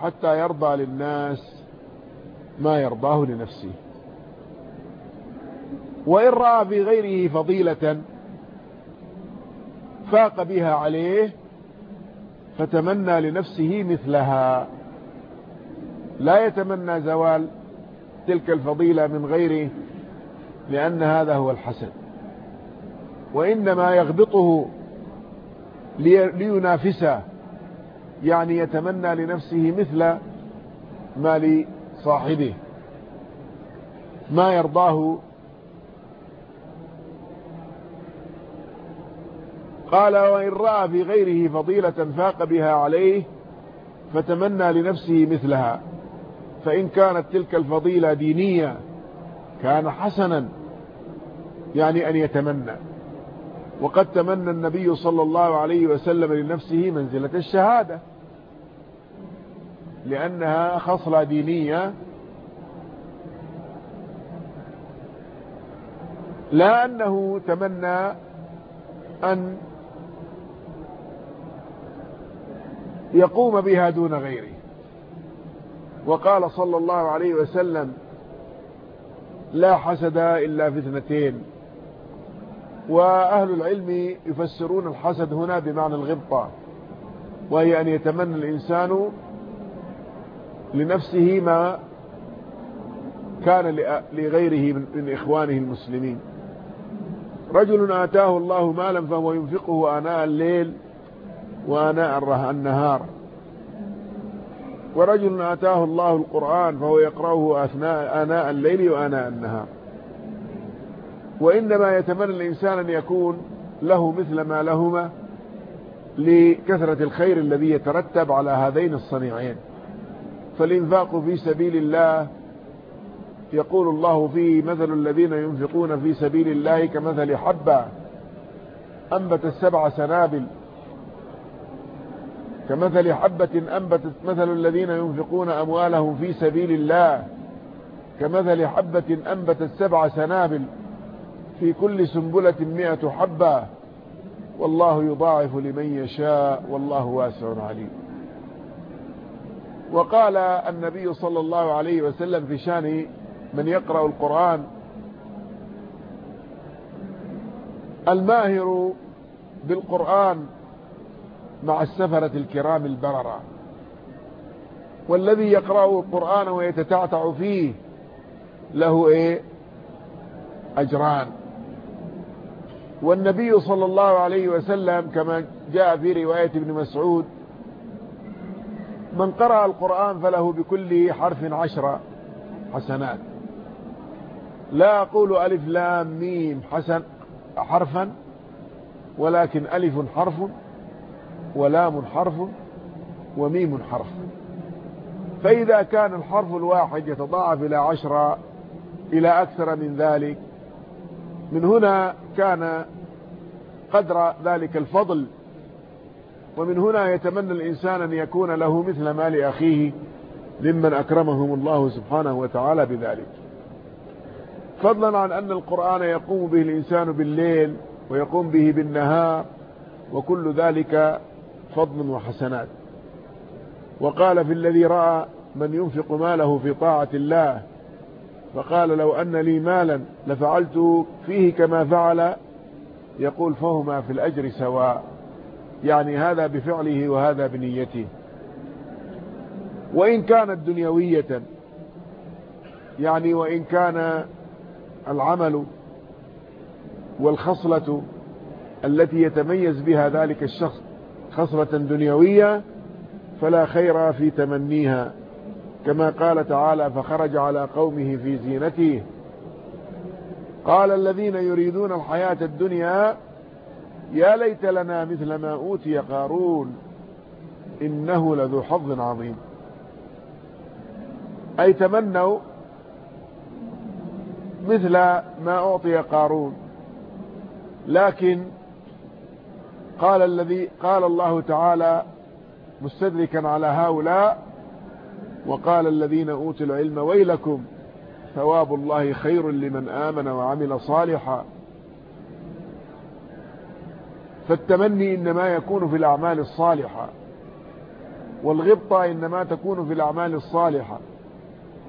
حتى يرضى للناس ما يرضاه لنفسه. وإن رأى في غيره فضيلة فاق بها عليه فتمنى لنفسه مثلها. لا يتمنى زوال تلك الفضيلة من غيره لأن هذا هو الحسن. وإنما يغبطه لينافسه يعني يتمنى لنفسه مثل ما لصاحبه ما يرضاه. قال وإن رأى في غيره فضيلة فاق بها عليه فتمنى لنفسه مثلها. فإن كانت تلك الفضيلة دينية كان حسنا يعني أن يتمنى. وقد تمنى النبي صلى الله عليه وسلم لنفسه منزلة الشهادة لأنها خصلة دينية. لا أنه تمنى أن يقوم بها دون غيره. وقال صلى الله عليه وسلم لا حسد إلا في اثنتين. وأهل العلم يفسرون الحسد هنا بمعنى الغبطة وهي أن يتمنى الإنسان لنفسه ما كان لغيره من إخوانه المسلمين. رجل آتاه الله مالا فهو ينفقه آناء الليل وآناء النهار. ورجل آتاه الله القرآن فهو يقرأه آناء الليل وآناء النهار. وإنما يتمنى الإنسان أن يكون له مثل ما لهما لكثرة الخير الذي يترتب على هذين الصنيعين. فالإنفاق في سبيل الله يقول الله فيه مثل الذين ينفقون في سبيل الله كمثل حبة أنبت السبع سنابل. كمثل حبة أنبتت مثل الذين ينفقون أموالهم في سبيل الله. كمثل حبة أنبتت سبع سنابل. في كل سنبلة مئة حبة والله يضاعف لمن يشاء والله واسع عليم. وقال النبي صلى الله عليه وسلم في شان من يقرأ القرآن الماهر بالقرآن مع السفرة الكرام البررة والذي يقرأ القرآن ويتتعتع فيه له إيه؟ أجران. والنبي صلى الله عليه وسلم كما جاء في رواية ابن مسعود من قرأ القرآن فله بكل حرف عشر حسنات. لا أقول ألف لام ميم حسن حرفا ولكن ألف حرف ولام حرف وميم حرف. فإذا كان الحرف الواحد يتضاعف إلى عشرة إلى أكثر من ذلك من هنا كان قدر ذلك الفضل ومن هنا يتمنى الإنسان أن يكون له مثل ما لأخيه ممن أكرمهم الله سبحانه وتعالى بذلك. فضلا عن أن القرآن يقوم به الإنسان بالليل ويقوم به بالنهار وكل ذلك فضل وحسنات. وقال في الذي رأى من ينفق ماله في طاعة الله فقال لو أن لي مالا لفعلت فيه كما فعل يقول فهما في الأجر سواء. يعني هذا بفعله وهذا بنيته. وإن كانت دنيوية يعني وإن كان العمل والخصلة التي يتميز بها ذلك الشخص خصلة دنيوية فلا خير في تمنيها. كما قال تعالى فخرج على قومه في زينته. قال الذين يريدون الحياة الدنيا يا ليت لنا مثل ما أوتي قارون إنه لذو حظ عظيم. أي تمنوا مثل ما أعطي قارون. لكن قال الذي قال الله تعالى مستدركا على هؤلاء وقال الذين أوتوا العلم ويلكم ثواب الله خير لمن آمن وعمل صالحا. فالتمني إنما يكون في الأعمال الصالحة والغبطة إنما تكون في الأعمال الصالحة.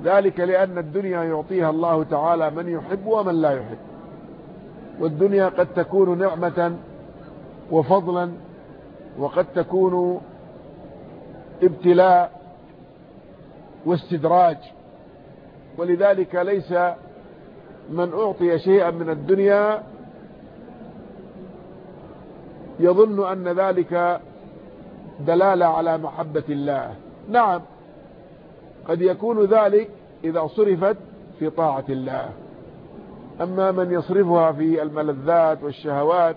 ذلك لأن الدنيا يعطيها الله تعالى من يحب ومن لا يحب. والدنيا قد تكون نعمة وفضلا وقد تكون ابتلاء واستدراج. ولذلك ليس من أعطي شيئا من الدنيا يظن أن ذلك دلالة على محبة الله. نعم قد يكون ذلك إذا صرفت في طاعة الله. أما من يصرفها في الملذات والشهوات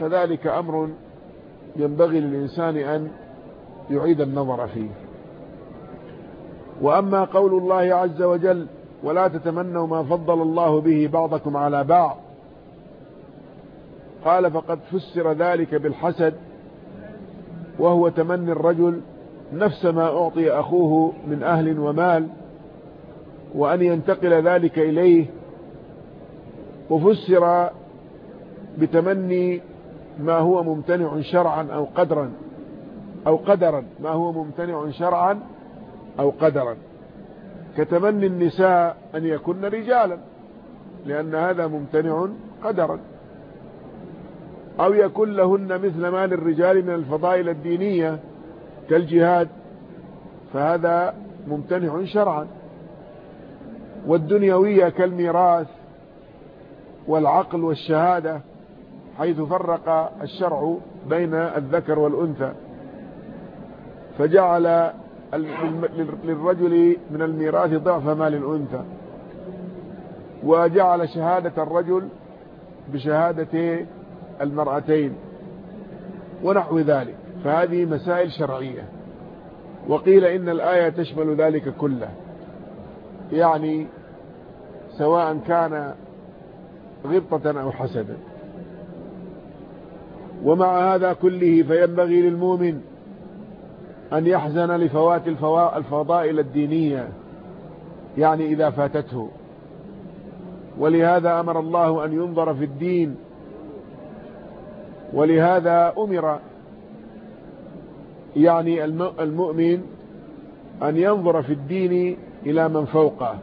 فذلك أمر ينبغي للإنسان أن يعيد النظر فيه. وأما قول الله عز وجل ولا تتمنوا ما فضل الله به بعضكم على بعض قال فقد فسر ذلك بالحسد وهو تمني الرجل نفس ما أعطي أخوه من أهل ومال وأن ينتقل ذلك إليه وفسر بتمني ما هو ممتنع شرعا أو قدرا أو قدرا ما هو ممتنع شرعا أو قدرا. كتمني النساء أن يكن رجالا لأن هذا ممتنع قدرا. أو يكون لهن مثل ما للرجال من الفضائل الدينية كالجهاد فهذا ممتنع شرعا. والدنيوية كالميراث والعقل والشهادة حيث فرق الشرع بين الذكر والأنثى. فجعل للرجل من الميراث ضعف ما للأنثى وجعل شهادة الرجل بشهادة المرأتين ونحو ذلك. فهذه مسائل شرعية. وقيل إن الآية تشمل ذلك كله. يعني سواء كان غبطة أو حسدا. ومع هذا كله فينبغي للمؤمن أن يحزن لفوات الفضائل الدينية يعني إذا فاتته. ولهذا أمر الله أن ينظر في الدين. ولهذا أمر يعني المؤمن أن ينظر في الدين إلى من فوقه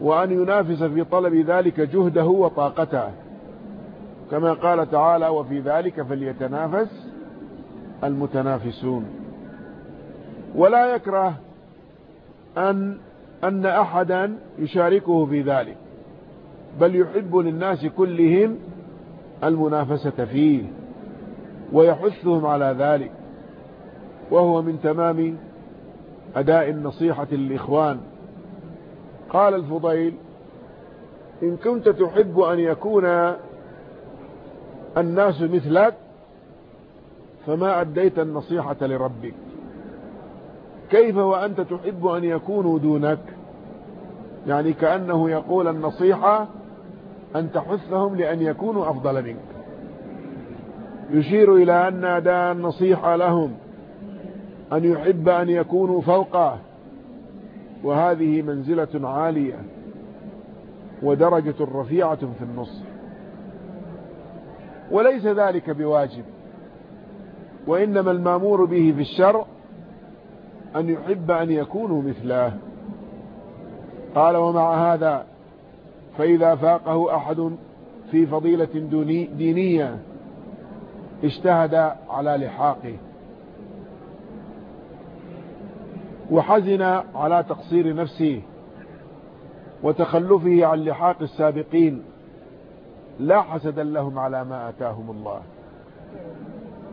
وأن ينافس في طلب ذلك جهده وطاقته. كما قال تعالى وفي ذلك فليتنافس المتنافسون. ولا يكره أن أن أحدا يشاركه في ذلك بل يحب للناس كلهم المنافسة فيه ويحثهم على ذلك وهو من تمام أداء النصيحة للإخوان. قال الفضيل إن كنت تحب أن يكون الناس مثلك فما أديت النصيحة لربك. كيف وأنت تحب أن يكونوا دونك؟ يعني كأنه يقول النصيحة أن تحثهم لأن يكونوا أفضل منك. يشير إلى أن أداء النصيحة لهم أن يحب أن يكونوا فوقه. وهذه منزلة عالية ودرجة رفيعة في النص. وليس ذلك بواجب وإنما المأمور به في الشرع أن يحب أن يكونوا مثله. قال ومع هذا فإذا فاقه أحد في فضيلة دينية اجتهد على لحاقه وحزن على تقصير نفسه وتخلفه عن لحاق السابقين لا حسدا لهم على ما أتاهم الله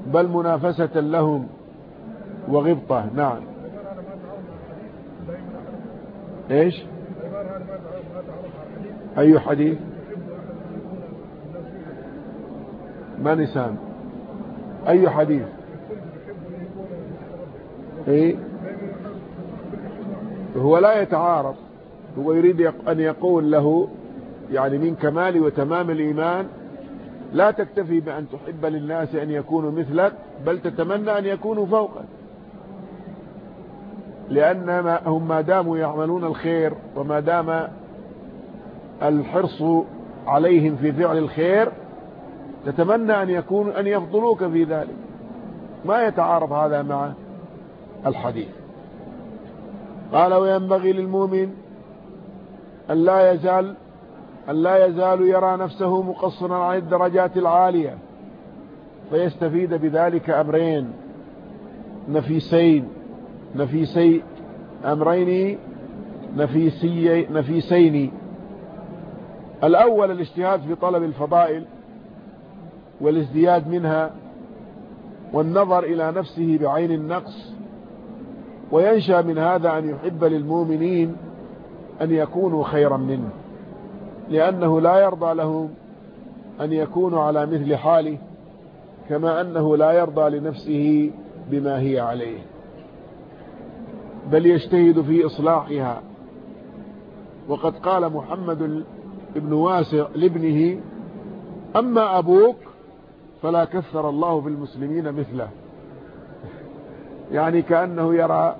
بل منافسة لهم وغبطة. نعم. إيش؟ أي حديث؟ ما نسان أي حديث؟ إيه؟ هو لا يتعارض. هو يريد أن يقول له يعني من كمال وتمام الإيمان لا تكتفي بأن تحب للناس أن يكونوا مثلك بل تتمنى أن يكونوا فوقك. لأن هم ما داموا يعملون الخير وما دام الحرص عليهم في فعل الخير تتمنى أن يكون أن يفضلوك في ذلك. ما يتعارض هذا مع الحديث. قال وينبغي للمؤمن أن لا يزال أن لا يزال يرى نفسه مقصرا عن الدرجات العالية فيستفيد بذلك أمرين نفيسين نفيسي أمرين نفيسي نفيسين. الأول الاجتهاد في طلب الفضائل والازدياد منها والنظر إلى نفسه بعين النقص وينشأ من هذا أن يحب للمؤمنين أن يكونوا خيرا منه لأنه لا يرضى لهم أن يكونوا على مثل حاله كما أنه لا يرضى لنفسه بما هي عليه. بل يجتهد في إصلاحها. وقد قال محمد بن واسع لابنه أما أبوك فلا كثر الله في المسلمين مثله. يعني كأنه يرى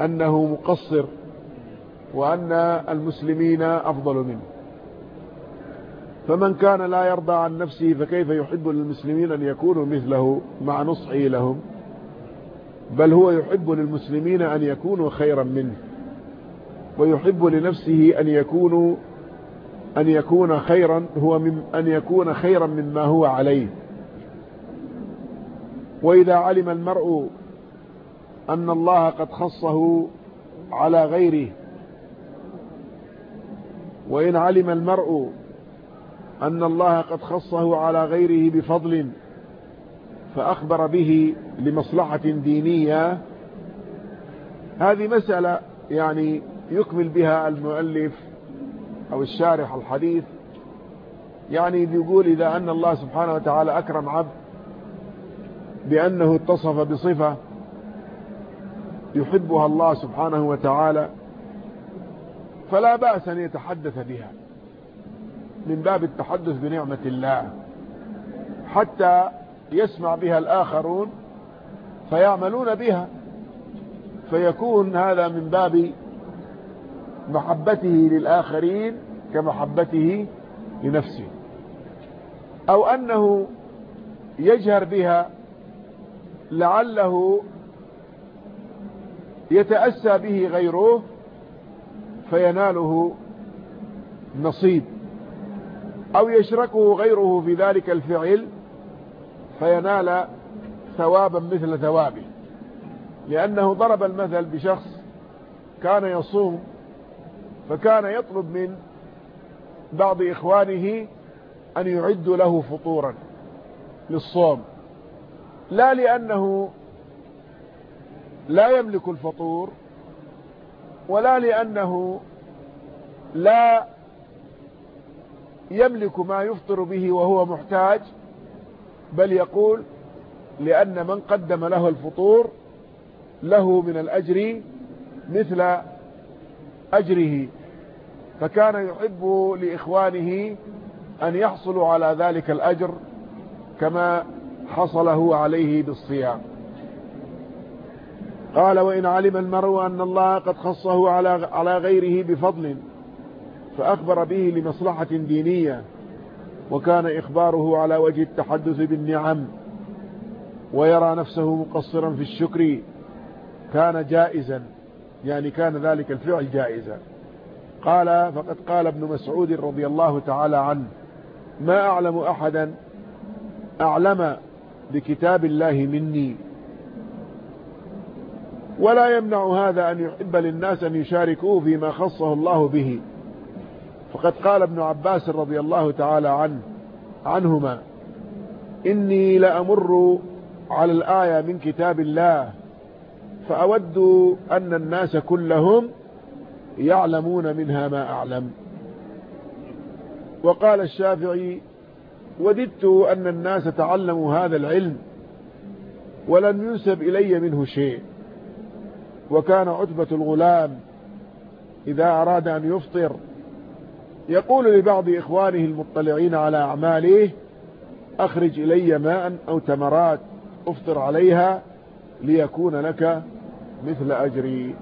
أنه مقصر وأن المسلمين أفضل منه. فمن كان لا يرضى عن نفسه فكيف يحب للمسلمين أن يكونوا مثله مع نصحه لهم؟ بل هو يحب للمسلمين أن يكونوا خيرا منه ويحب لنفسه أن يكونوا أن يكون خيرا هو من أن يكون خيرا مما هو عليه. وإذا علم المرء أن الله قد خصه على غيره وإن علم المرء أن الله قد خصه على غيره بفضل فأخبر به لمصلحة دينية. هذه مسألة يعني يكمل بها المؤلف أو الشارح الحديث. يعني يقول إذا أن الله سبحانه وتعالى أكرم عبد بأنه اتصف بصفة يحبها الله سبحانه وتعالى فلا بأس أن يتحدث بها من باب التحدث بنعمة الله حتى يسمع بها الآخرون فيعملون بها. فيكون هذا من باب محبته للآخرين كمحبته لنفسه. أو أنه يجهر بها لعله يتأسى به غيره فيناله نصيب. أو يشركه غيره في ذلك الفعل فينال ثوابا مثل ثوابه. لأنه ضرب المثل بشخص كان يصوم فكان يطلب من بعض إخوانه أن يعدوا له فطورا للصوم. لا لأنه لا يملك الفطور ولا لأنه لا يملك ما يفطر به وهو محتاج بل يقول لأن من قدم له الفطور له من الأجر مثل أجره فكان يحب لإخوانه أن يحصلوا على ذلك الأجر كما حصله عليه بالصيام. قال وإن علم المرء أن الله قد خصه على على غيره بفضل فأخبر به لمصلحة دينية وكان إخباره على وجه التحدث بالنعم ويرى نفسه مقصرا في الشكر كان جائزا يعني كان ذلك الفعل جائزا. قال فقد قال ابن مسعود رضي الله تعالى عنه ما أعلم أحدا أعلم بكتاب الله مني. ولا يمنع هذا أن يحب للناس أن يشاركوه فيما خصه الله به. فقد قال ابن عباس رضي الله تعالى عنه عنهما إني لأمر على الآية من كتاب الله فأود أن الناس كلهم يعلمون منها ما أعلم. وقال الشافعي وددت أن الناس تعلموا هذا العلم ولم ينسب إلي منه شيء. وكان عتبة الغلام إذا أراد أن يفطر يقول لبعض إخوانه المطلعين على أعماله أخرج إلي ماء أو تمرات. أفطر عليها ليكون لك مثل أجري.